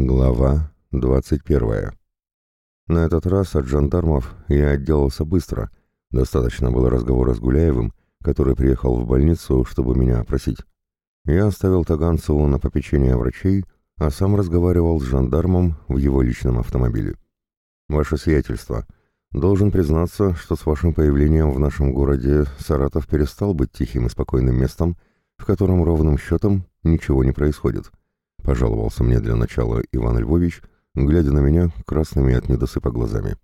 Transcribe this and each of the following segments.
Глава 21. На этот раз от жандармов я отделался быстро. Достаточно было разговора с Гуляевым, который приехал в больницу, чтобы меня опросить. Я оставил Таганцеву на попечение врачей, а сам разговаривал с жандармом в его личном автомобиле. «Ваше сиятельство, должен признаться, что с вашим появлением в нашем городе Саратов перестал быть тихим и спокойным местом, в котором ровным счетом ничего не происходит». — пожаловался мне для начала Иван Львович, глядя на меня красными от недосыпа глазами.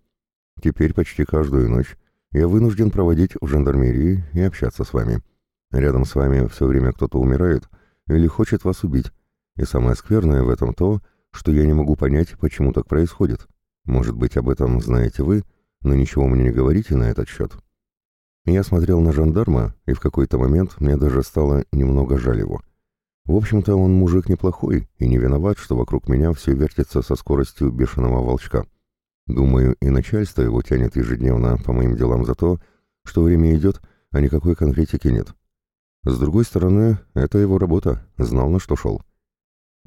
«Теперь почти каждую ночь я вынужден проводить в жандармерии и общаться с вами. Рядом с вами все время кто-то умирает или хочет вас убить, и самое скверное в этом то, что я не могу понять, почему так происходит. Может быть, об этом знаете вы, но ничего мне не говорите на этот счет». Я смотрел на жандарма, и в какой-то момент мне даже стало немного жаль его — в общем-то, он мужик неплохой и не виноват, что вокруг меня все вертится со скоростью бешеного волчка. Думаю, и начальство его тянет ежедневно по моим делам за то, что время идет, а никакой конкретики нет. С другой стороны, это его работа, знал на что шел.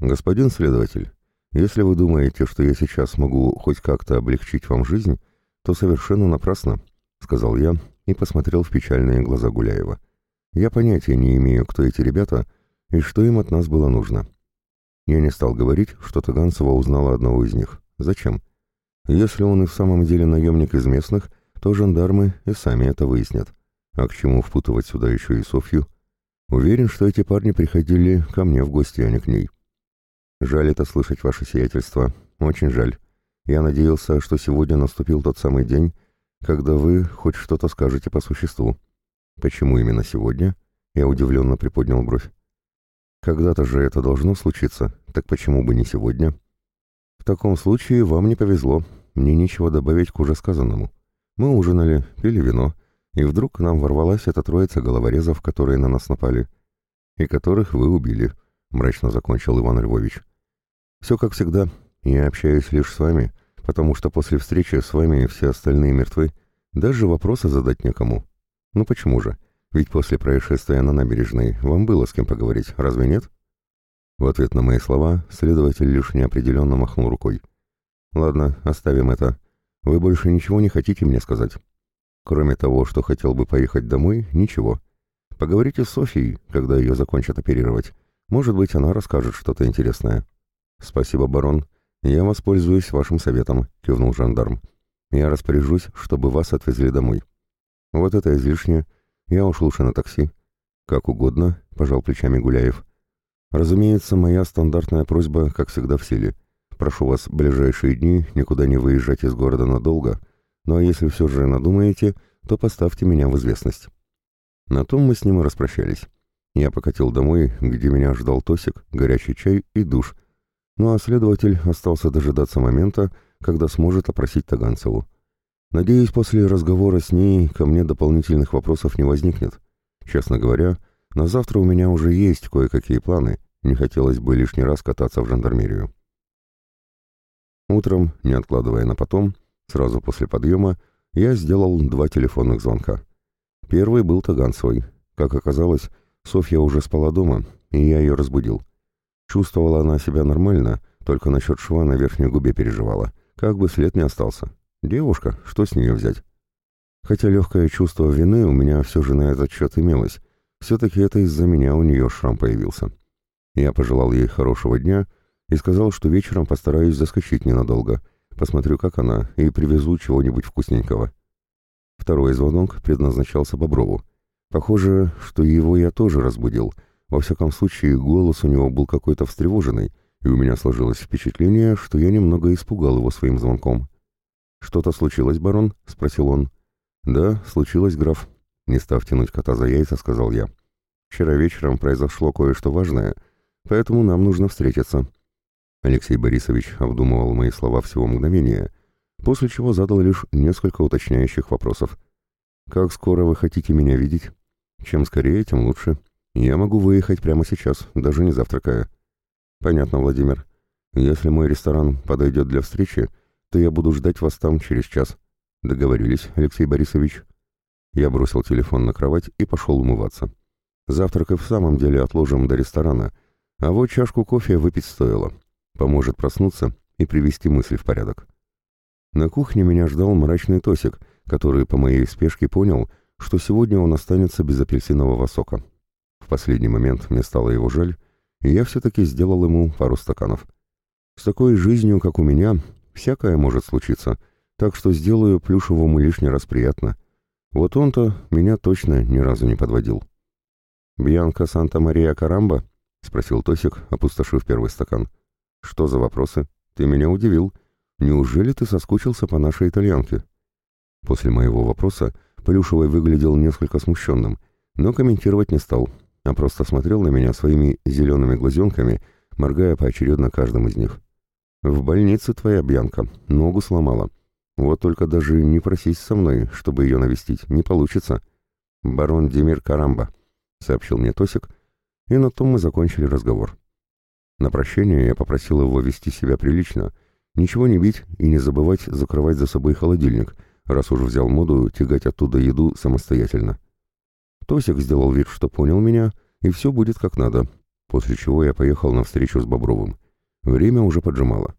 Господин следователь, если вы думаете, что я сейчас могу хоть как-то облегчить вам жизнь, то совершенно напрасно, сказал я и посмотрел в печальные глаза Гуляева. Я понятия не имею, кто эти ребята, и что им от нас было нужно. Я не стал говорить, что Таганцева узнала одного из них. Зачем? Если он и в самом деле наемник из местных, то жандармы и сами это выяснят. А к чему впутывать сюда еще и Софью? Уверен, что эти парни приходили ко мне в гости, а не к ней. Жаль это слышать, ваше сиятельство. Очень жаль. Я надеялся, что сегодня наступил тот самый день, когда вы хоть что-то скажете по существу. Почему именно сегодня? Я удивленно приподнял бровь. Когда-то же это должно случиться, так почему бы не сегодня? В таком случае вам не повезло, мне нечего добавить к уже сказанному. Мы ужинали, пили вино, и вдруг к нам ворвалась эта троица головорезов, которые на нас напали, и которых вы убили, — мрачно закончил Иван Львович. Все как всегда, я общаюсь лишь с вами, потому что после встречи с вами все остальные мертвы, даже вопросы задать некому. Ну почему же? Ведь после происшествия на набережной вам было с кем поговорить, разве нет? В ответ на мои слова следователь лишь неопределенно махнул рукой. Ладно, оставим это. Вы больше ничего не хотите мне сказать? Кроме того, что хотел бы поехать домой, ничего. Поговорите с Софией, когда ее закончат оперировать. Может быть, она расскажет что-то интересное. Спасибо, барон. Я воспользуюсь вашим советом, кивнул жандарм. Я распоряжусь, чтобы вас отвезли домой. Вот это излишне, я уж лучше на такси. Как угодно, пожал плечами Гуляев. Разумеется, моя стандартная просьба, как всегда, в силе. Прошу вас в ближайшие дни никуда не выезжать из города надолго, ну а если все же надумаете, то поставьте меня в известность. На том мы с ним и распрощались. Я покатил домой, где меня ждал Тосик, горячий чай и душ. Ну а следователь остался дожидаться момента, когда сможет опросить Таганцеву. Надеюсь, после разговора с ней ко мне дополнительных вопросов не возникнет. Честно говоря, на завтра у меня уже есть кое-какие планы, не хотелось бы лишний раз кататься в жандармерию. Утром, не откладывая на потом, сразу после подъема, я сделал два телефонных звонка. Первый был Таганцевой. Как оказалось, Софья уже спала дома, и я ее разбудил. Чувствовала она себя нормально, только насчет шва на верхней губе переживала, как бы след не остался. Девушка, что с нее взять? Хотя легкое чувство вины у меня все же на этот счет имелось. Все-таки это из-за меня у нее шрам появился. Я пожелал ей хорошего дня и сказал, что вечером постараюсь заскочить ненадолго. Посмотрю, как она, и привезу чего-нибудь вкусненького. Второй звонок предназначался Боброву. Похоже, что его я тоже разбудил. Во всяком случае, голос у него был какой-то встревоженный, и у меня сложилось впечатление, что я немного испугал его своим звонком. «Что-то случилось, барон?» — спросил он. «Да, случилось, граф». Не став тянуть кота за яйца, сказал я. «Вчера вечером произошло кое-что важное, поэтому нам нужно встретиться». Алексей Борисович обдумывал мои слова всего мгновения, после чего задал лишь несколько уточняющих вопросов. «Как скоро вы хотите меня видеть? Чем скорее, тем лучше. Я могу выехать прямо сейчас, даже не завтракая». «Понятно, Владимир. Если мой ресторан подойдет для встречи, то я буду ждать вас там через час. Договорились, Алексей Борисович?» Я бросил телефон на кровать и пошел умываться. Завтрак и в самом деле отложим до ресторана, а вот чашку кофе выпить стоило. поможет проснуться и привести мысли в порядок. На кухне меня ждал мрачный Тосик, который по моей спешке понял, что сегодня он останется без апельсинового сока. В последний момент мне стало его жаль, и я все-таки сделал ему пару стаканов. С такой жизнью, как у меня, всякое может случиться, так что сделаю плюшевому лишний раз приятно. Вот он-то меня точно ни разу не подводил. «Бьянка Санта-Мария Карамба?» — спросил Тосик, опустошив первый стакан. «Что за вопросы? Ты меня удивил. Неужели ты соскучился по нашей итальянке?» После моего вопроса Плюшевый выглядел несколько смущенным, но комментировать не стал, а просто смотрел на меня своими зелеными глазенками, моргая поочередно каждым из них. «В больнице твоя Бьянка, ногу сломала. Вот только даже не просись со мной, чтобы ее навестить, не получится. Барон Демир Карамба», — сообщил мне Тосик, и на том мы закончили разговор. На прощение я попросил его вести себя прилично, ничего не бить и не забывать закрывать за собой холодильник, раз уж взял моду тягать оттуда еду самостоятельно. Тосик сделал вид, что понял меня, и все будет как надо, после чего я поехал на встречу с Бобровым. Время уже поджимало.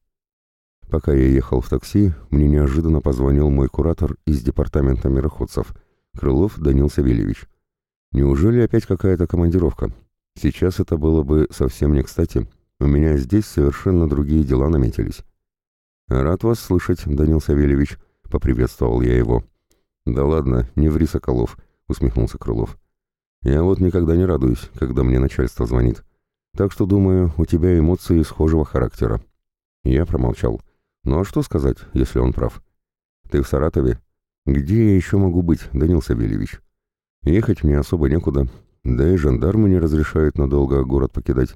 Пока я ехал в такси, мне неожиданно позвонил мой куратор из департамента мироходцев, Крылов Данил Савельевич. Неужели опять какая-то командировка? Сейчас это было бы совсем не кстати. У меня здесь совершенно другие дела наметились. «Рад вас слышать, Данил Савельевич», — поприветствовал я его. «Да ладно, не ври, Соколов», — усмехнулся Крылов. «Я вот никогда не радуюсь, когда мне начальство звонит. Так что, думаю, у тебя эмоции схожего характера». Я промолчал. «Ну а что сказать, если он прав?» «Ты в Саратове?» «Где я еще могу быть, Данил Савельевич?» Ехать мне особо некуда, да и жандармы не разрешают надолго город покидать.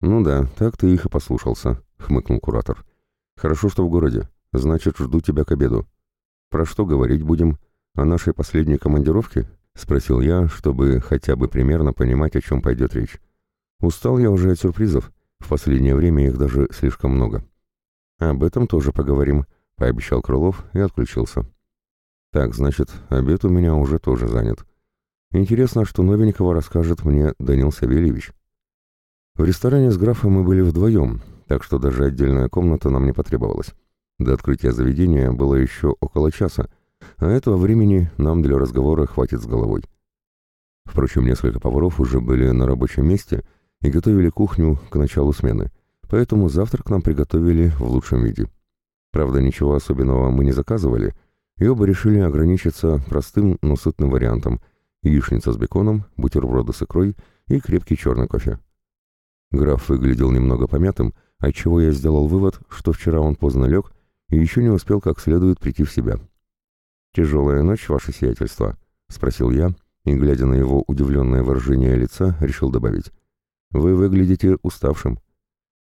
Ну да, так ты их и послушался, хмыкнул куратор. Хорошо, что в городе. Значит, жду тебя к обеду. Про что говорить будем? О нашей последней командировке? Спросил я, чтобы хотя бы примерно понимать, о чем пойдет речь. Устал я уже от сюрпризов. В последнее время их даже слишком много. Об этом тоже поговорим, пообещал Крылов и отключился. Так, значит, обед у меня уже тоже занят. Интересно, что новенького расскажет мне Данил Савельевич. В ресторане с графом мы были вдвоем, так что даже отдельная комната нам не потребовалась. До открытия заведения было еще около часа, а этого времени нам для разговора хватит с головой. Впрочем, несколько поваров уже были на рабочем месте и готовили кухню к началу смены, поэтому завтрак нам приготовили в лучшем виде. Правда, ничего особенного мы не заказывали, и оба решили ограничиться простым, но сытным вариантом – яичница с беконом, бутерброды с икрой и крепкий черный кофе. Граф выглядел немного помятым, отчего я сделал вывод, что вчера он поздно лег и еще не успел как следует прийти в себя. «Тяжелая ночь, ваше сиятельство?» — спросил я, и, глядя на его удивленное выражение лица, решил добавить. «Вы выглядите уставшим».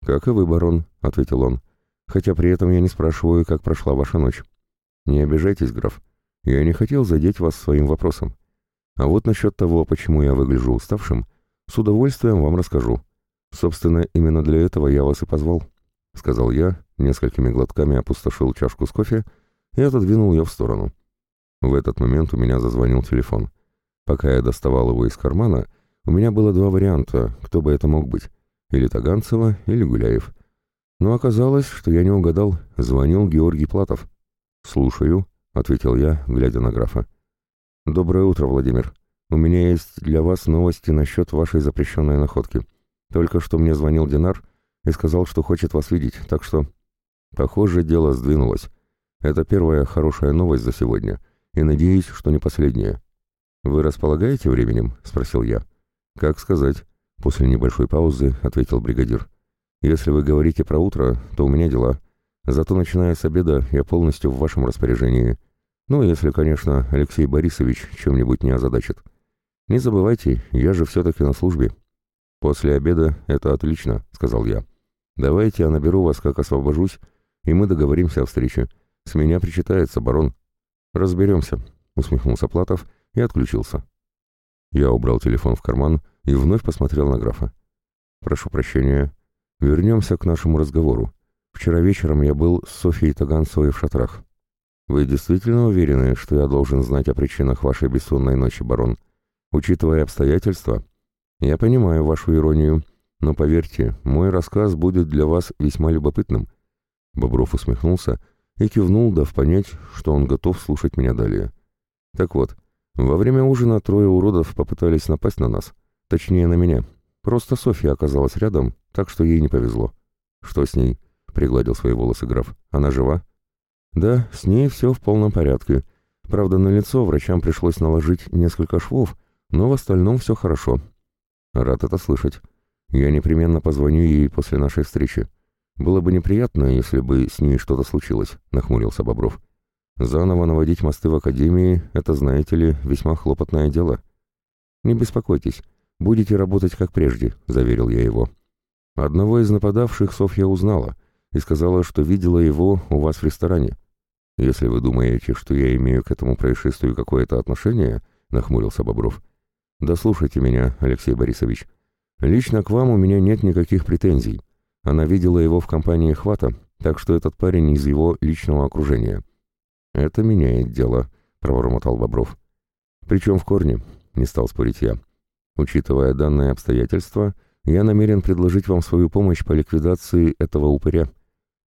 «Как и вы, барон», — ответил он, «хотя при этом я не спрашиваю, как прошла ваша ночь». «Не обижайтесь, граф. Я не хотел задеть вас своим вопросом. А вот насчет того, почему я выгляжу уставшим, с удовольствием вам расскажу. Собственно, именно для этого я вас и позвал, — сказал я, несколькими глотками опустошил чашку с кофе и отодвинул ее в сторону. В этот момент у меня зазвонил телефон. Пока я доставал его из кармана, у меня было два варианта, кто бы это мог быть, или Таганцева, или Гуляев. Но оказалось, что я не угадал, звонил Георгий Платов. «Слушаю», — ответил я, глядя на графа. «Доброе утро, Владимир. У меня есть для вас новости насчет вашей запрещенной находки. Только что мне звонил Динар и сказал, что хочет вас видеть, так что...» «Похоже, дело сдвинулось. Это первая хорошая новость за сегодня, и надеюсь, что не последняя». «Вы располагаете временем?» — спросил я. «Как сказать?» — после небольшой паузы ответил бригадир. «Если вы говорите про утро, то у меня дела. Зато, начиная с обеда, я полностью в вашем распоряжении». Ну, если, конечно, Алексей Борисович чем-нибудь не озадачит. Не забывайте, я же все-таки на службе. После обеда это отлично, сказал я. Давайте я наберу вас, как освобожусь, и мы договоримся о встрече. С меня причитается, барон. Разберемся, усмехнулся Платов и отключился. Я убрал телефон в карман и вновь посмотрел на графа. Прошу прощения. Вернемся к нашему разговору. Вчера вечером я был с Софией Таганцевой в шатрах. «Вы действительно уверены, что я должен знать о причинах вашей бессонной ночи, барон? Учитывая обстоятельства, я понимаю вашу иронию, но поверьте, мой рассказ будет для вас весьма любопытным». Бобров усмехнулся и кивнул, дав понять, что он готов слушать меня далее. «Так вот, во время ужина трое уродов попытались напасть на нас, точнее на меня. Просто Софья оказалась рядом, так что ей не повезло». «Что с ней?» — пригладил свои волосы граф. «Она жива?» «Да, с ней все в полном порядке. Правда, на лицо врачам пришлось наложить несколько швов, но в остальном все хорошо. Рад это слышать. Я непременно позвоню ей после нашей встречи. Было бы неприятно, если бы с ней что-то случилось, нахмурился Бобров. Заново наводить мосты в академии — это, знаете ли, весьма хлопотное дело. Не беспокойтесь, будете работать как прежде, заверил я его. Одного из нападавших Софья узнала и сказала, что видела его у вас в ресторане. Если вы думаете, что я имею к этому происшествию какое-то отношение, нахмурился Бобров, — да слушайте меня, Алексей Борисович. Лично к вам у меня нет никаких претензий. Она видела его в компании Хвата, так что этот парень из его личного окружения. Это меняет дело, пробормотал Бобров. Причем в корне, не стал спорить я. Учитывая данные обстоятельства, я намерен предложить вам свою помощь по ликвидации этого упыря.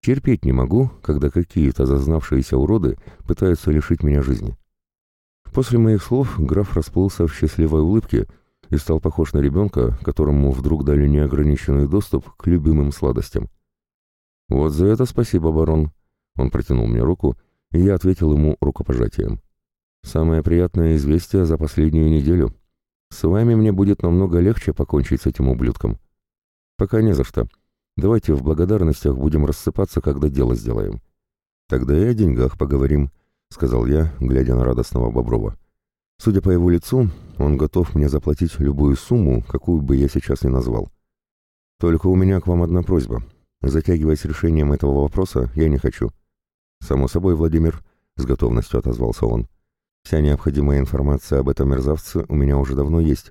Терпеть не могу, когда какие-то зазнавшиеся уроды пытаются лишить меня жизни. После моих слов граф расплылся в счастливой улыбке и стал похож на ребенка, которому вдруг дали неограниченный доступ к любимым сладостям. «Вот за это спасибо, барон!» Он протянул мне руку, и я ответил ему рукопожатием. «Самое приятное известие за последнюю неделю. С вами мне будет намного легче покончить с этим ублюдком. Пока не за что. Давайте в благодарностях будем рассыпаться, когда дело сделаем. Тогда и о деньгах поговорим», — сказал я, глядя на радостного Боброва. Судя по его лицу, он готов мне заплатить любую сумму, какую бы я сейчас ни назвал. Только у меня к вам одна просьба. Затягивать с решением этого вопроса я не хочу. Само собой, Владимир, — с готовностью отозвался он. Вся необходимая информация об этом мерзавце у меня уже давно есть,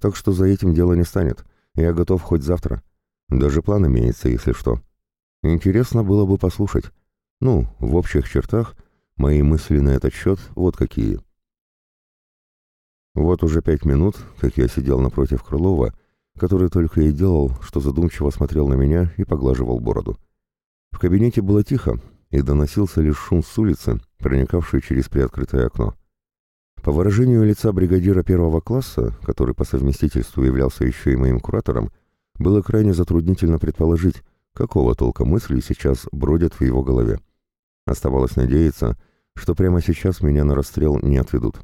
так что за этим дело не станет. Я готов хоть завтра. Даже план имеется, если что. Интересно было бы послушать. Ну, в общих чертах — Мои мысли на этот счет вот какие. Вот уже пять минут, как я сидел напротив Крылова, который только и делал, что задумчиво смотрел на меня и поглаживал бороду. В кабинете было тихо, и доносился лишь шум с улицы, проникавший через приоткрытое окно. По выражению лица бригадира первого класса, который по совместительству являлся еще и моим куратором, было крайне затруднительно предположить, какого толка мыслей сейчас бродят в его голове. Оставалось надеяться, что прямо сейчас меня на расстрел не отведут.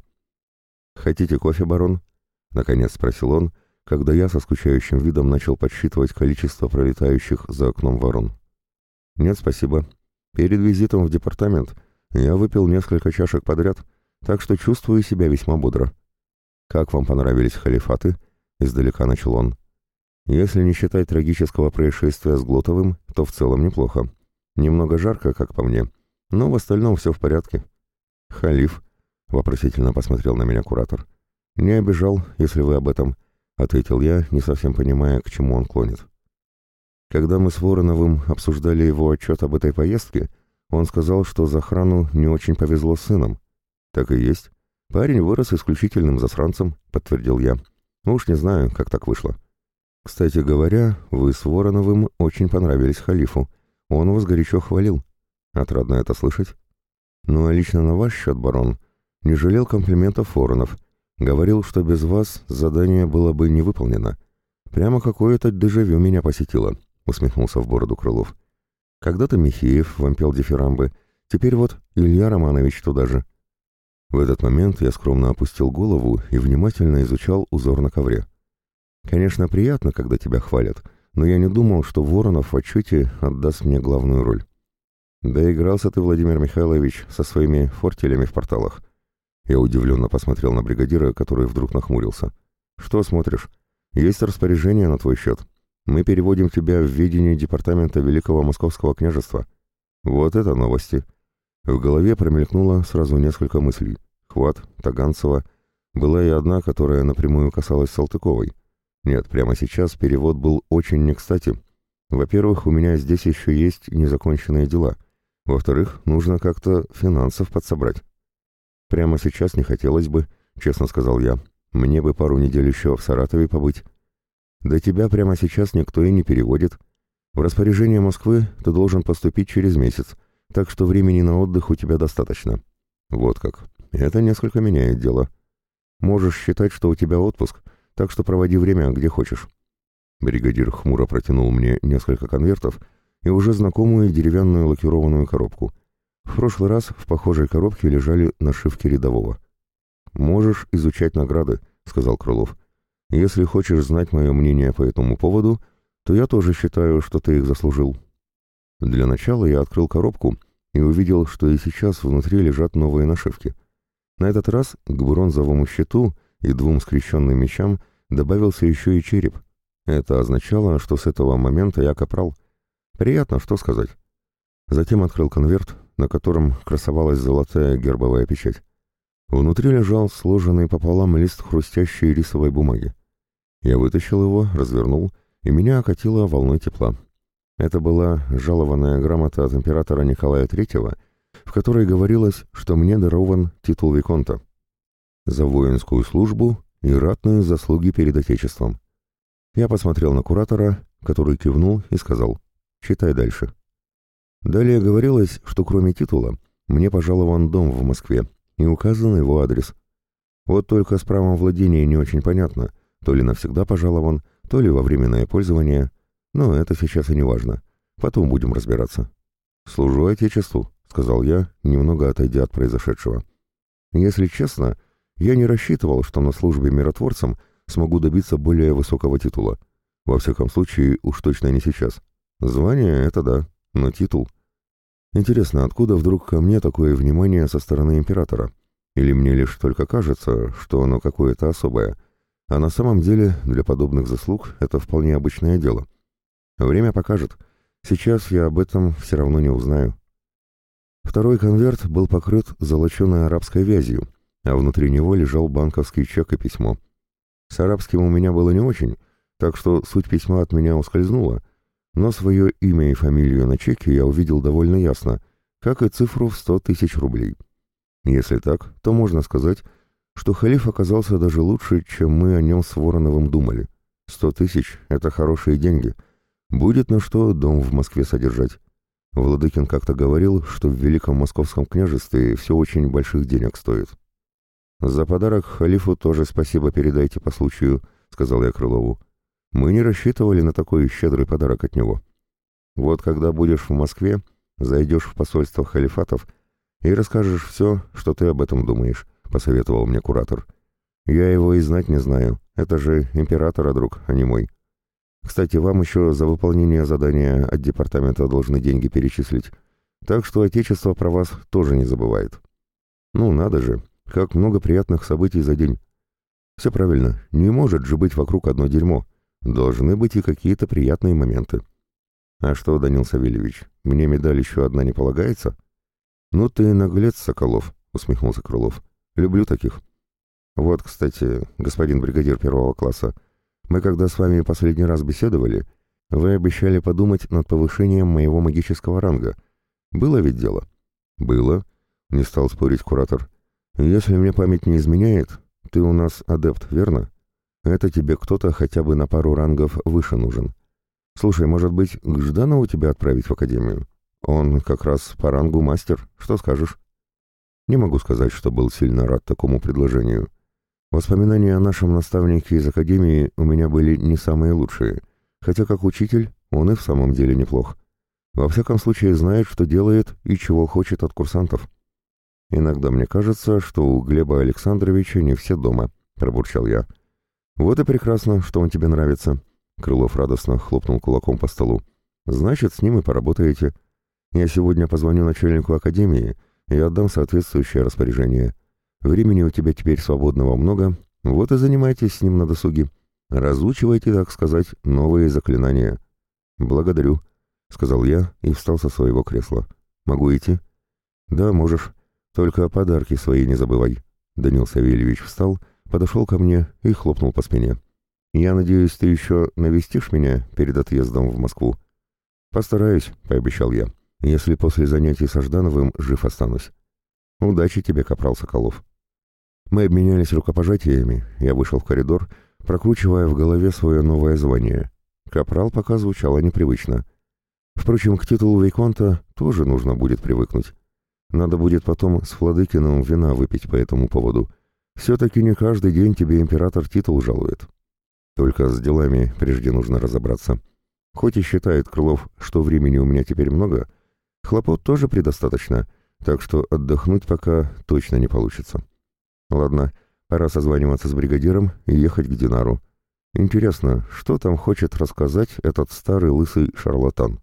«Хотите кофе, барон?» — наконец спросил он, когда я со скучающим видом начал подсчитывать количество пролетающих за окном ворон. «Нет, спасибо. Перед визитом в департамент я выпил несколько чашек подряд, так что чувствую себя весьма бодро». «Как вам понравились халифаты?» — издалека начал он. «Если не считать трагического происшествия с Глотовым, то в целом неплохо. Немного жарко, как по мне, но в остальном все в порядке. Халиф, вопросительно посмотрел на меня куратор. Не обижал, если вы об этом, ответил я, не совсем понимая, к чему он клонит. Когда мы с Вороновым обсуждали его отчет об этой поездке, он сказал, что за охрану не очень повезло с сыном. Так и есть. Парень вырос исключительным засранцем, подтвердил я. Уж не знаю, как так вышло. Кстати говоря, вы с Вороновым очень понравились халифу. Он вас горячо хвалил. Отрадно это слышать. Ну а лично на ваш счет, барон, не жалел комплиментов Воронов. Говорил, что без вас задание было бы не выполнено. Прямо какое-то дежавю меня посетило, усмехнулся в бороду Крылов. Когда-то Михеев вампел дифирамбы, теперь вот Илья Романович туда же. В этот момент я скромно опустил голову и внимательно изучал узор на ковре. Конечно, приятно, когда тебя хвалят, но я не думал, что Воронов в отчете отдаст мне главную роль. Да игрался ты, Владимир Михайлович, со своими фортелями в порталах. Я удивленно посмотрел на бригадира, который вдруг нахмурился. Что смотришь? Есть распоряжение на твой счет. Мы переводим тебя в ведение департамента Великого Московского княжества. Вот это новости. В голове промелькнуло сразу несколько мыслей. Хват, Таганцева. Была и одна, которая напрямую касалась Салтыковой. Нет, прямо сейчас перевод был очень не кстати. Во-первых, у меня здесь еще есть незаконченные дела — во-вторых, нужно как-то финансов подсобрать. Прямо сейчас не хотелось бы, честно сказал я. Мне бы пару недель еще в Саратове побыть. До тебя прямо сейчас никто и не переводит. В распоряжение Москвы ты должен поступить через месяц, так что времени на отдых у тебя достаточно. Вот как. Это несколько меняет дело. Можешь считать, что у тебя отпуск, так что проводи время где хочешь. Бригадир хмуро протянул мне несколько конвертов и уже знакомую деревянную лакированную коробку. В прошлый раз в похожей коробке лежали нашивки рядового. «Можешь изучать награды», — сказал Крылов. «Если хочешь знать мое мнение по этому поводу, то я тоже считаю, что ты их заслужил». Для начала я открыл коробку и увидел, что и сейчас внутри лежат новые нашивки. На этот раз к бронзовому щиту и двум скрещенным мечам добавился еще и череп. Это означало, что с этого момента я капрал. Приятно, что сказать. Затем открыл конверт, на котором красовалась золотая гербовая печать. Внутри лежал сложенный пополам лист хрустящей рисовой бумаги. Я вытащил его, развернул, и меня окатило волной тепла. Это была жалованная грамота от императора Николая III, в которой говорилось, что мне дарован титул Виконта за воинскую службу и ратные заслуги перед Отечеством. Я посмотрел на куратора, который кивнул и сказал «Читай дальше». Далее говорилось, что кроме титула мне пожалован дом в Москве и указан его адрес. Вот только с правом владения не очень понятно, то ли навсегда пожалован, то ли во временное пользование, но это сейчас и не важно. Потом будем разбираться. «Служу Отечеству», — сказал я, немного отойдя от произошедшего. «Если честно, я не рассчитывал, что на службе миротворцам смогу добиться более высокого титула. Во всяком случае, уж точно не сейчас. Звание — это да, но титул... Интересно, откуда вдруг ко мне такое внимание со стороны императора? Или мне лишь только кажется, что оно какое-то особое, а на самом деле для подобных заслуг это вполне обычное дело. Время покажет. Сейчас я об этом все равно не узнаю. Второй конверт был покрыт золоченой арабской вязью, а внутри него лежал банковский чек и письмо. С арабским у меня было не очень, так что суть письма от меня ускользнула, но свое имя и фамилию на чеке я увидел довольно ясно, как и цифру в сто тысяч рублей. Если так, то можно сказать, что халиф оказался даже лучше, чем мы о нем с Вороновым думали. Сто тысяч — это хорошие деньги. Будет на что дом в Москве содержать. Владыкин как-то говорил, что в Великом Московском княжестве все очень больших денег стоит. «За подарок халифу тоже спасибо передайте по случаю», — сказал я Крылову. Мы не рассчитывали на такой щедрый подарок от него. Вот когда будешь в Москве, зайдешь в посольство халифатов и расскажешь все, что ты об этом думаешь», — посоветовал мне куратор. «Я его и знать не знаю. Это же императора друг, а не мой. Кстати, вам еще за выполнение задания от департамента должны деньги перечислить. Так что Отечество про вас тоже не забывает». «Ну, надо же, как много приятных событий за день». «Все правильно, не может же быть вокруг одно дерьмо». Должны быть и какие-то приятные моменты. А что, Данил Савельевич, мне медаль еще одна не полагается? Ну ты наглец, Соколов, усмехнулся Крылов. Люблю таких. Вот, кстати, господин бригадир первого класса, мы когда с вами последний раз беседовали, вы обещали подумать над повышением моего магического ранга. Было ведь дело? Было, не стал спорить куратор. Если мне память не изменяет, ты у нас адепт, верно? Это тебе кто-то хотя бы на пару рангов выше нужен. Слушай, может быть, к Жданову тебя отправить в академию? Он как раз по рангу мастер, что скажешь? Не могу сказать, что был сильно рад такому предложению. Воспоминания о нашем наставнике из академии у меня были не самые лучшие, хотя как учитель он и в самом деле неплох. Во всяком случае знает, что делает и чего хочет от курсантов. Иногда мне кажется, что у Глеба Александровича не все дома, пробурчал я. «Вот и прекрасно, что он тебе нравится», — Крылов радостно хлопнул кулаком по столу. «Значит, с ним и поработаете. Я сегодня позвоню начальнику академии и отдам соответствующее распоряжение. Времени у тебя теперь свободного много, вот и занимайтесь с ним на досуге. Разучивайте, так сказать, новые заклинания». «Благодарю», — сказал я и встал со своего кресла. «Могу идти?» «Да, можешь. Только подарки свои не забывай». Данил Савельевич встал подошел ко мне и хлопнул по спине. «Я надеюсь, ты еще навестишь меня перед отъездом в Москву?» «Постараюсь», — пообещал я, — «если после занятий со Ждановым жив останусь». «Удачи тебе, капрал Соколов». Мы обменялись рукопожатиями, я вышел в коридор, прокручивая в голове свое новое звание. Капрал пока звучало непривычно. Впрочем, к титулу Виконта тоже нужно будет привыкнуть. Надо будет потом с Владыкиным вина выпить по этому поводу. Все-таки не каждый день тебе император титул жалует. Только с делами прежде нужно разобраться. Хоть и считает Крылов, что времени у меня теперь много, хлопот тоже предостаточно, так что отдохнуть пока точно не получится. Ладно, пора созваниваться с бригадиром и ехать к Динару. Интересно, что там хочет рассказать этот старый лысый шарлатан?